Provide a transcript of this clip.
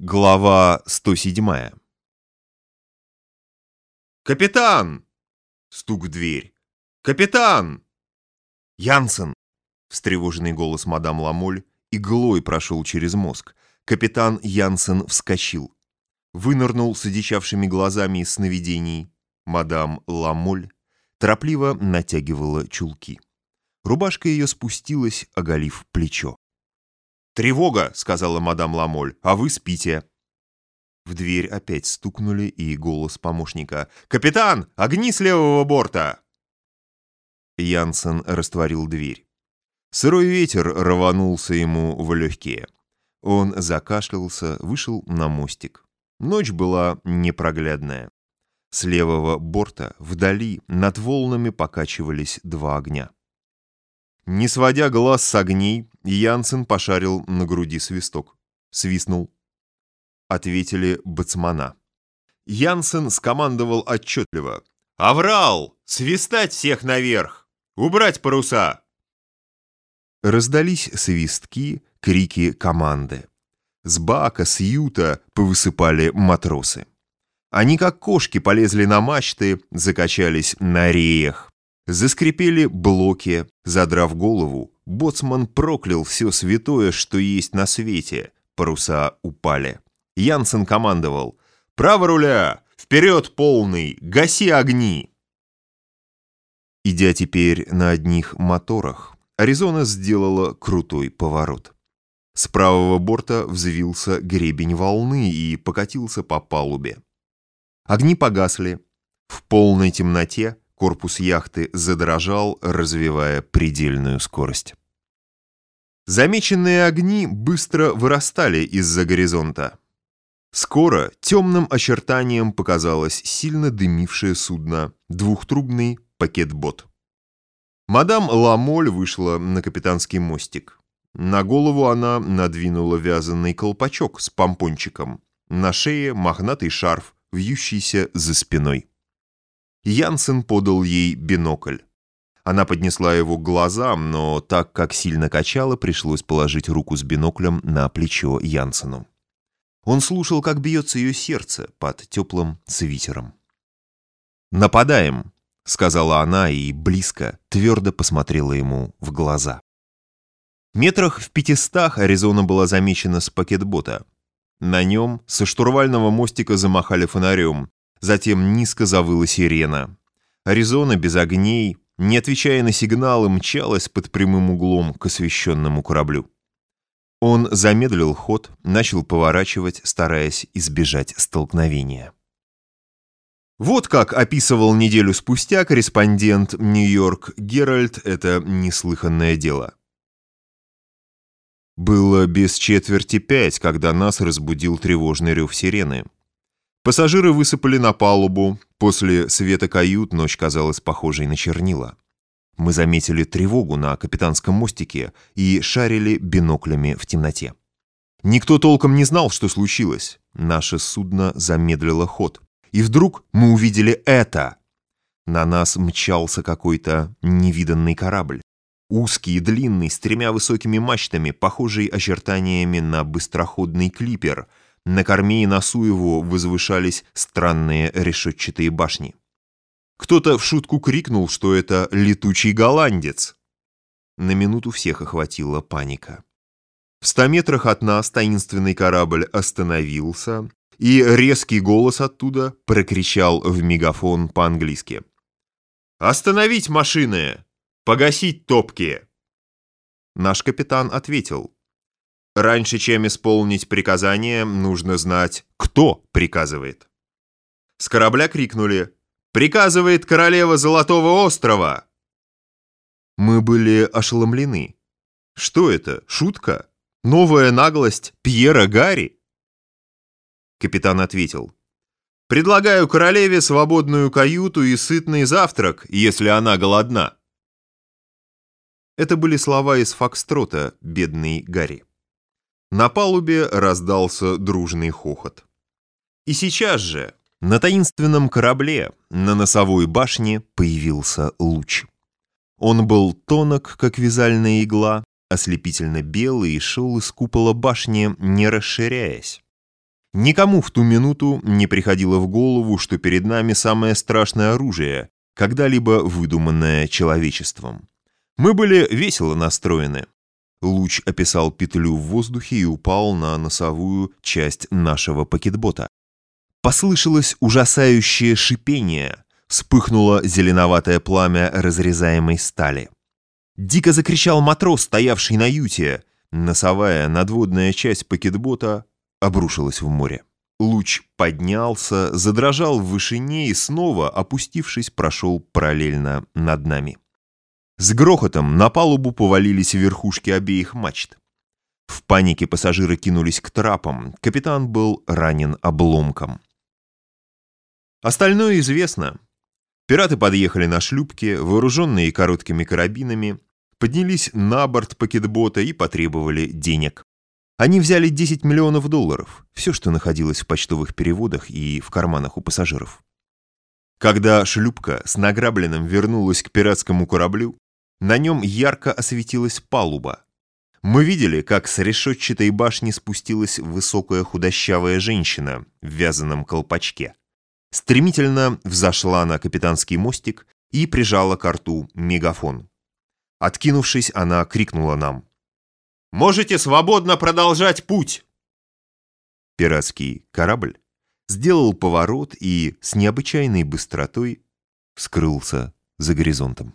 Глава 107 «Капитан!» — стук в дверь. «Капитан!» «Янсен!» — встревоженный голос мадам Ламоль иглой прошел через мозг. Капитан Янсен вскочил. Вынырнул с одичавшими глазами из сновидений. Мадам Ламоль торопливо натягивала чулки. Рубашка ее спустилась, оголив плечо. «Тревога!» — сказала мадам Ламоль. «А вы спите!» В дверь опять стукнули, и голос помощника. «Капитан! Огни с левого борта!» Янсен растворил дверь. Сырой ветер рванулся ему в легкие. Он закашлялся, вышел на мостик. Ночь была непроглядная. С левого борта, вдали, над волнами покачивались два огня. Не сводя глаз с огней, Янсен пошарил на груди свисток. Свистнул. Ответили бацмана. Янсен скомандовал отчетливо. «Аврал! Свистать всех наверх! Убрать паруса!» Раздались свистки, крики команды. С бака, с юта повысыпали матросы. Они, как кошки, полезли на мачты, закачались на реях. Заскрипели блоки, задрав голову. Боцман проклял все святое, что есть на свете. Паруса упали. Янсен командовал. «Право руля! Вперед полный! Гаси огни!» Идя теперь на одних моторах, Аризона сделала крутой поворот. С правого борта взвился гребень волны и покатился по палубе. Огни погасли. В полной темноте Корпус яхты задрожал, развивая предельную скорость. Замеченные огни быстро вырастали из-за горизонта. Скоро темным очертанием показалось сильно дымившее судно, двухтрубный пакет-бот. Мадам Ламоль вышла на капитанский мостик. На голову она надвинула вязаный колпачок с помпончиком. На шее мохнатый шарф, вьющийся за спиной. Янсен подал ей бинокль. Она поднесла его к глазам, но так как сильно качала, пришлось положить руку с биноклем на плечо Янсену. Он слушал, как бьется ее сердце под теплым свитером. «Нападаем!» — сказала она и близко, твердо посмотрела ему в глаза. Метрах в пятистах Аризона была замечена с пакетбота. На нем со штурвального мостика замахали фонарем, Затем низко завыла сирена. Аризона без огней, не отвечая на сигналы, мчалась под прямым углом к освещенному кораблю. Он замедлил ход, начал поворачивать, стараясь избежать столкновения. Вот как описывал неделю спустя корреспондент «Нью-Йорк Геральт» это неслыханное дело. Было без четверти пять, когда нас разбудил тревожный рев сирены. Пассажиры высыпали на палубу. После света кают ночь казалась похожей на чернила. Мы заметили тревогу на капитанском мостике и шарили биноклями в темноте. Никто толком не знал, что случилось. Наше судно замедлило ход. И вдруг мы увидели это. На нас мчался какой-то невиданный корабль. Узкий длинный, с тремя высокими мачтами, похожий очертаниями на быстроходный клипер — на корме и носу его возвышались странные решетчатые башни. Кто-то в шутку крикнул, что это летучий голландец. На минуту всех охватила паника. В ста метрах от нас таинственный корабль остановился, и резкий голос оттуда прокричал в мегафон по-английски. «Остановить машины! Погасить топки!» Наш капитан ответил. Раньше, чем исполнить приказание, нужно знать, кто приказывает. С корабля крикнули «Приказывает королева Золотого острова!» Мы были ошеломлены. Что это? Шутка? Новая наглость Пьера Гарри? Капитан ответил. «Предлагаю королеве свободную каюту и сытный завтрак, если она голодна». Это были слова из Фокстрота, бедный Гарри. На палубе раздался дружный хохот. И сейчас же на таинственном корабле на носовой башне появился луч. Он был тонок, как вязальная игла, ослепительно белый и шел из купола башни, не расширяясь. Никому в ту минуту не приходило в голову, что перед нами самое страшное оружие, когда-либо выдуманное человечеством. Мы были весело настроены. Луч описал петлю в воздухе и упал на носовую часть нашего пакетбота. Послышалось ужасающее шипение, вспыхнуло зеленоватое пламя разрезаемой стали. Дико закричал матрос, стоявший на юте. Носовая надводная часть пакетбота обрушилась в море. Луч поднялся, задрожал в вышине и снова, опустившись, прошел параллельно над нами. С грохотом на палубу повалились верхушки обеих мачт. В панике пассажиры кинулись к трапам. Капитан был ранен обломком. Остальное известно. Пираты подъехали на шлюпке, вооруженные короткими карабинами, поднялись на борт пакетбота и потребовали денег. Они взяли 10 миллионов долларов, все, что находилось в почтовых переводах и в карманах у пассажиров. Когда шлюпка с награбленным вернулась к пиратскому кораблю, на нем ярко осветилась палуба. Мы видели, как с решетчатой башни спустилась высокая худощавая женщина в вязаном колпачке. Стремительно взошла на капитанский мостик и прижала к рту мегафон. Откинувшись, она крикнула нам. «Можете свободно продолжать путь!» Пиратский корабль сделал поворот и с необычайной быстротой скрылся за горизонтом.